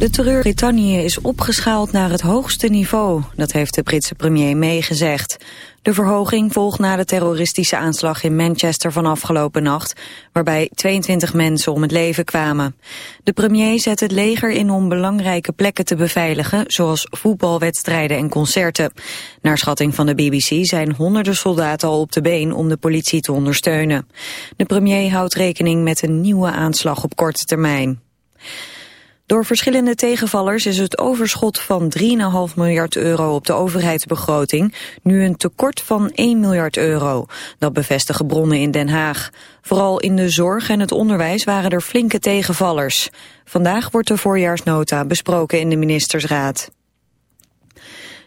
De terreur Brittannië is opgeschaald naar het hoogste niveau. Dat heeft de Britse premier May gezegd. De verhoging volgt na de terroristische aanslag in Manchester van afgelopen nacht, waarbij 22 mensen om het leven kwamen. De premier zet het leger in om belangrijke plekken te beveiligen, zoals voetbalwedstrijden en concerten. Naar schatting van de BBC zijn honderden soldaten al op de been om de politie te ondersteunen. De premier houdt rekening met een nieuwe aanslag op korte termijn. Door verschillende tegenvallers is het overschot van 3,5 miljard euro op de overheidsbegroting nu een tekort van 1 miljard euro. Dat bevestigen bronnen in Den Haag. Vooral in de zorg en het onderwijs waren er flinke tegenvallers. Vandaag wordt de voorjaarsnota besproken in de ministersraad.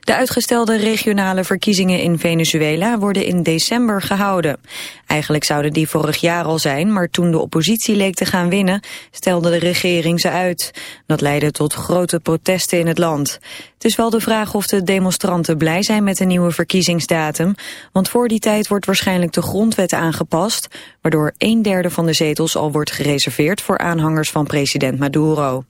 De uitgestelde regionale verkiezingen in Venezuela worden in december gehouden. Eigenlijk zouden die vorig jaar al zijn, maar toen de oppositie leek te gaan winnen, stelde de regering ze uit. Dat leidde tot grote protesten in het land. Het is wel de vraag of de demonstranten blij zijn met de nieuwe verkiezingsdatum, want voor die tijd wordt waarschijnlijk de grondwet aangepast, waardoor een derde van de zetels al wordt gereserveerd voor aanhangers van president Maduro.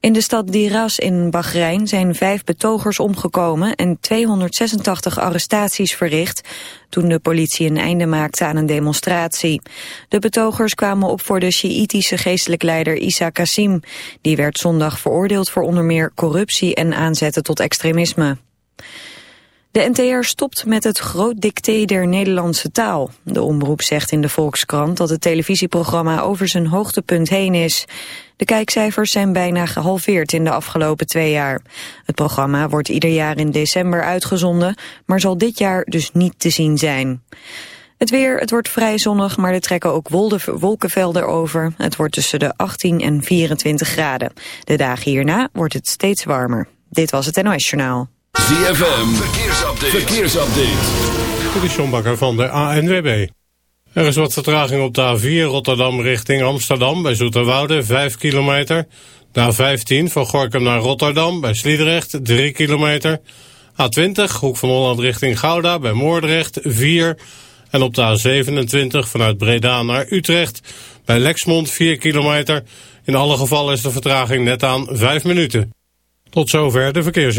In de stad Diras in Bahrein zijn vijf betogers omgekomen en 286 arrestaties verricht toen de politie een einde maakte aan een demonstratie. De betogers kwamen op voor de Sjiïtische geestelijk leider Isa Qasim. Die werd zondag veroordeeld voor onder meer corruptie en aanzetten tot extremisme. De NTR stopt met het groot dicté der Nederlandse taal. De omroep zegt in de Volkskrant dat het televisieprogramma over zijn hoogtepunt heen is. De kijkcijfers zijn bijna gehalveerd in de afgelopen twee jaar. Het programma wordt ieder jaar in december uitgezonden, maar zal dit jaar dus niet te zien zijn. Het weer, het wordt vrij zonnig, maar er trekken ook wolkenvelden over. Het wordt tussen de 18 en 24 graden. De dagen hierna wordt het steeds warmer. Dit was het NOS Journaal. ZFM, verkeersupdate. verkeersupdate. Sjombakker van de ANWB. Er is wat vertraging op de A4 Rotterdam richting Amsterdam bij Zoeterwoude, 5 kilometer. De A15 van Gorkum naar Rotterdam bij Sliedrecht, 3 kilometer. A20 Hoek van Holland richting Gouda bij Moordrecht, 4. En op de A27 vanuit Breda naar Utrecht bij Lexmond, 4 kilometer. In alle gevallen is de vertraging net aan 5 minuten. Tot zover de verkeers.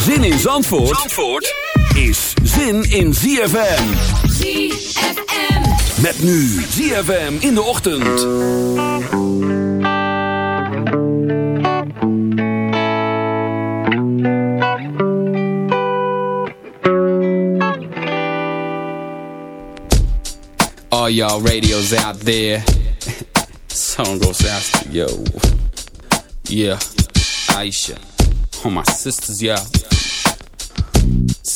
Zin in Zandvoort, Zandvoort is zin in ZFM. ZFM. Met nu ZFM in de ochtend. all y'all radios out there. Song goes out to yo. Yeah, Aisha. All my sisters, yeah.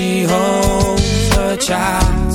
she holds her child.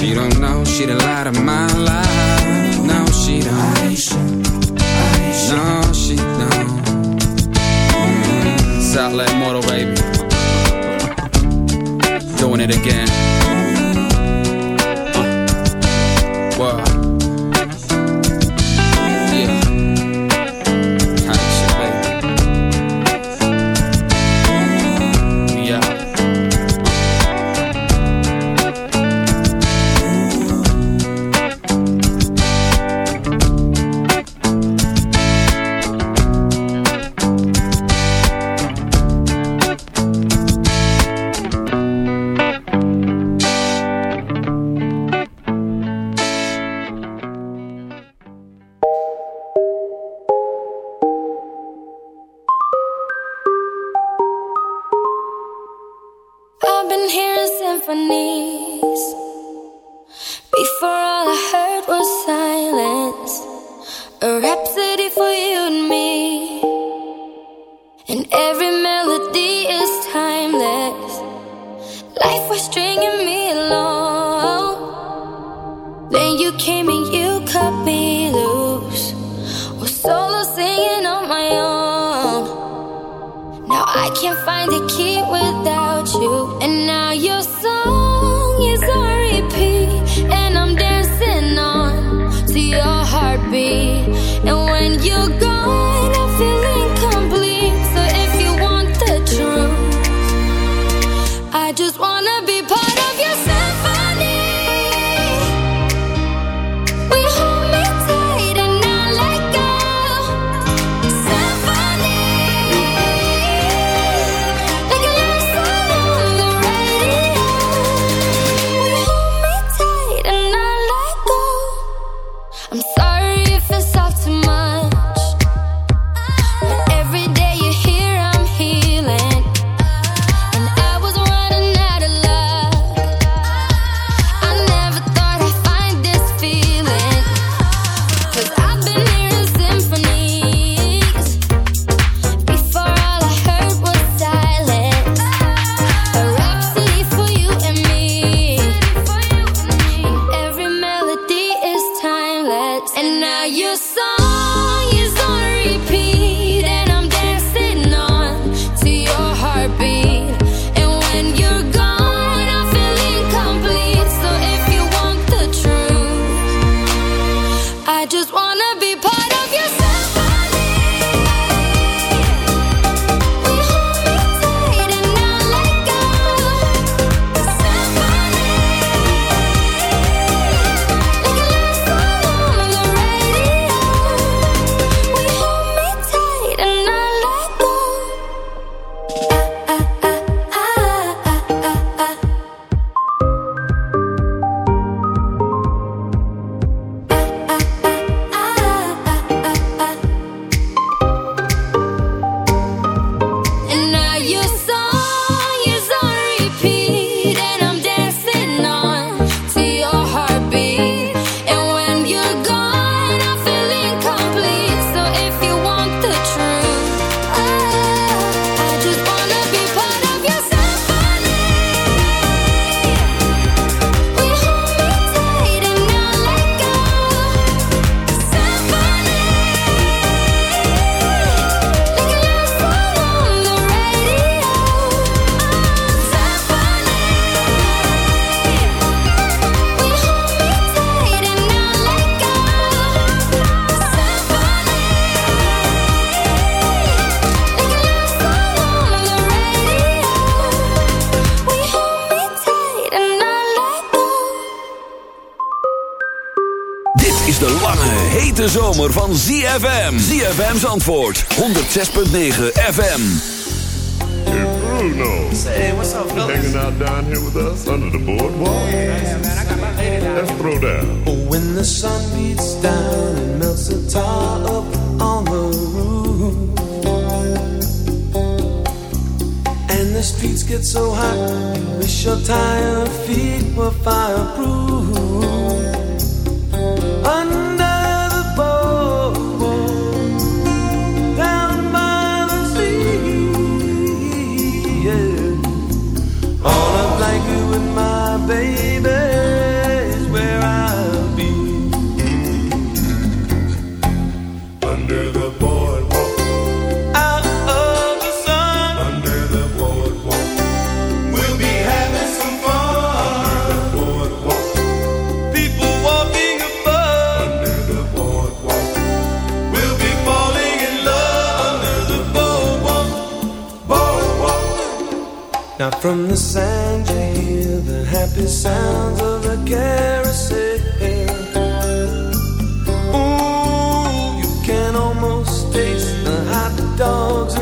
She don't know, she the light of my life. No, she don't. Aisha, Aisha. No, she don't. Salt Lake Motor, baby. Doing it again. van ZFM. ZFM's antwoord. 106.9 FM. Hey Bruno. Say, what's up, fellas? Hanging out down here with us under the boardwalk. Oh, yeah, man, I got my lady down. Let's throw down. Oh, when the sun beats down and melts the tar up on the roof. And the streets get so hot, you wish your tired feet were fireproof. sounds of a carousel. Ooh, you can almost taste the hot dogs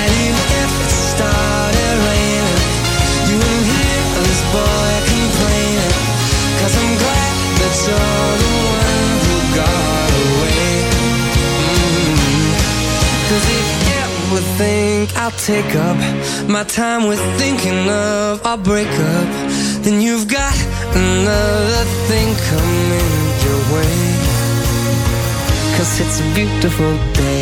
And even if it started raining You wouldn't hear this boy I'm glad that you're the one who got away. Mm-hmm. 'Cause if ever think I'll take up my time with thinking of our breakup, then you've got another thing coming your way. Cause it's a beautiful day.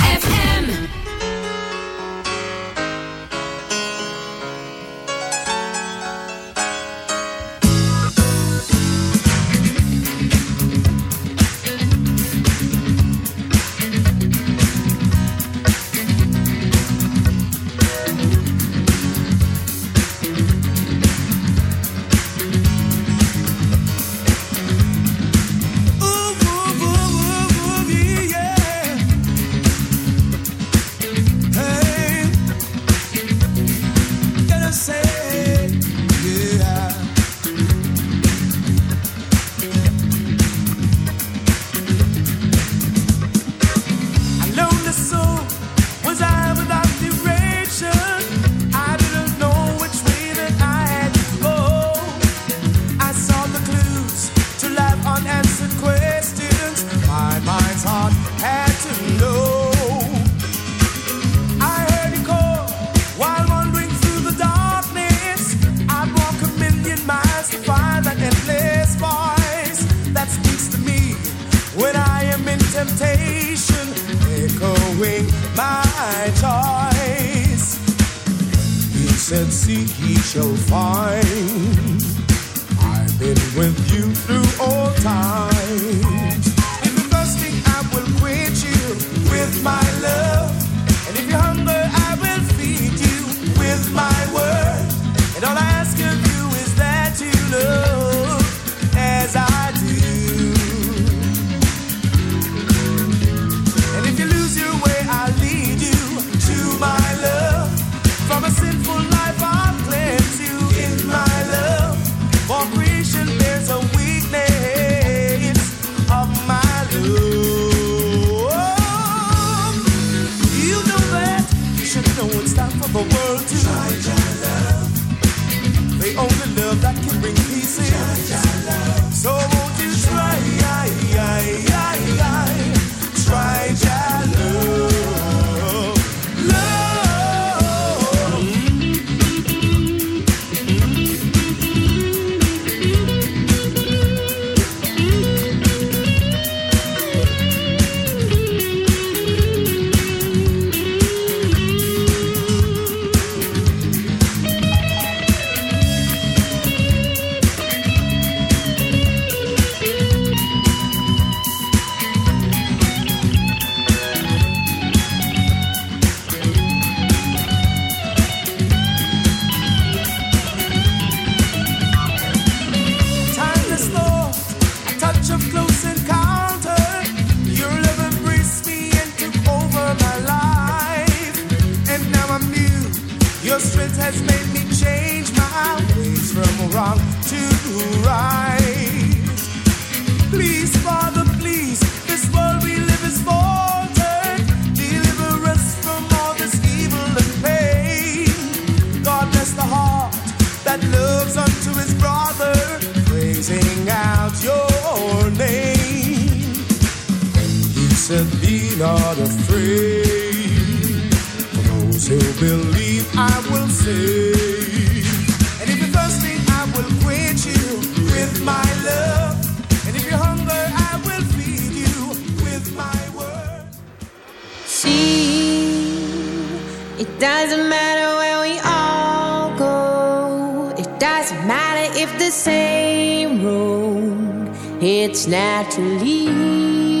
fine. I've been with you through all time. not afraid. For those who believe, I will save. And if you're thirsty, I will quench you with my love. And if you're hungry, I will feed you with my word. See, it doesn't matter where we all go. It doesn't matter if the same road. It's naturally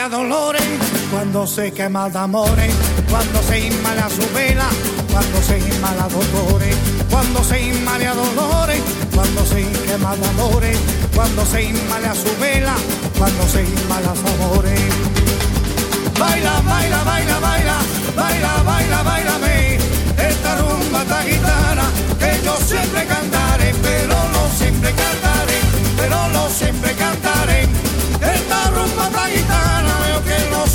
marea dolores, cuando se quema de amores, cuando se inmala su vela, cuando se inmala dolores, cuando se inmala dolores, cuando se quema de amores, cuando se inmala su vela, cuando se inmala amores. Baila, baila, baila, baila, baila, baila, bailame, esta rumba esta gitana que yo siempre cantaré, pero no siempre cantaré, pero no siempre cantaré.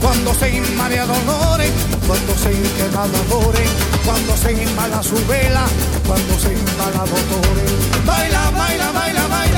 cuando se inmarea dolores, cuando se quema dolores, cuando se inmala su vela, cuando se inmala dolores. Baila, baila, baila, baila.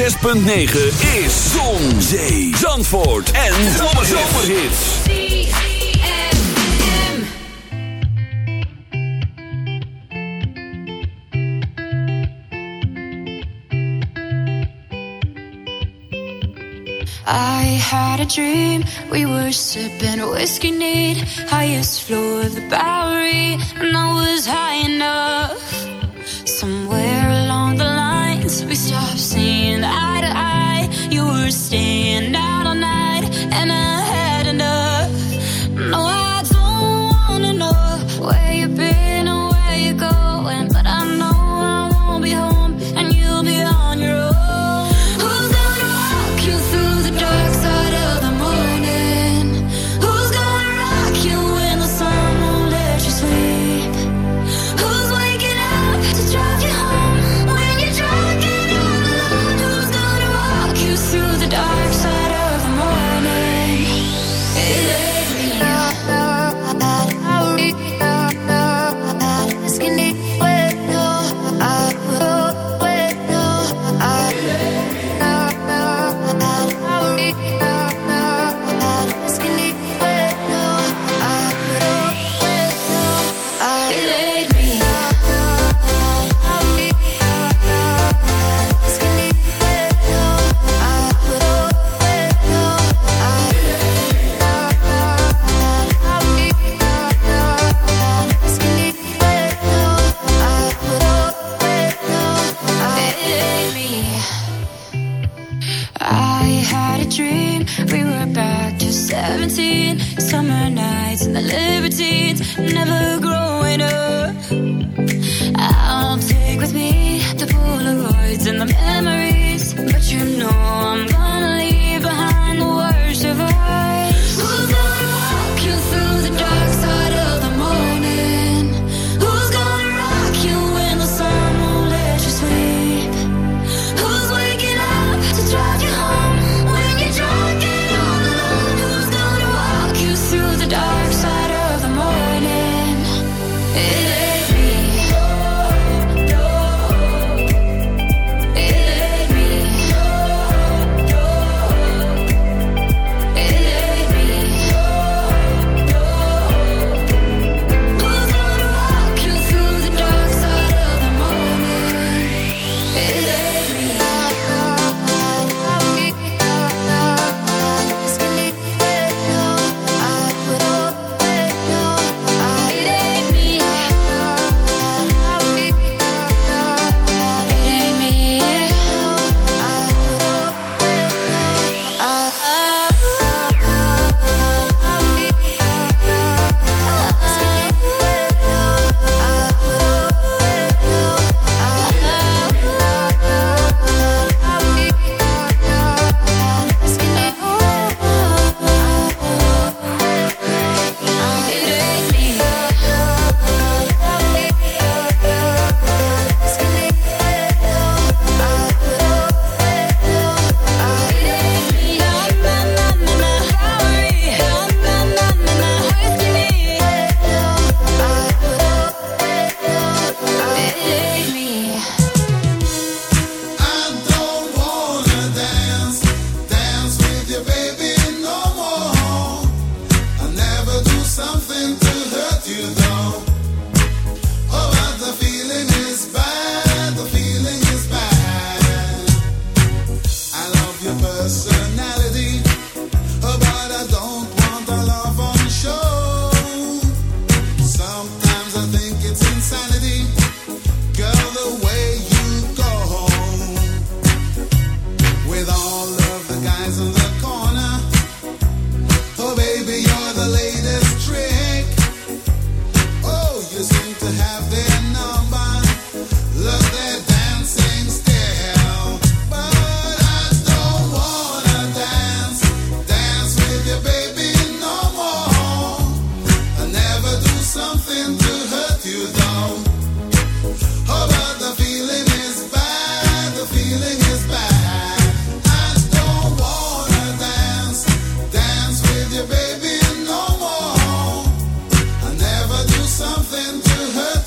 106.9 is Zon, Zee, Zandvoort en Zomerhits. I had a dream, we were sipping whiskey neat Highest floor of the Bowery, and I was high enough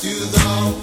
you, though.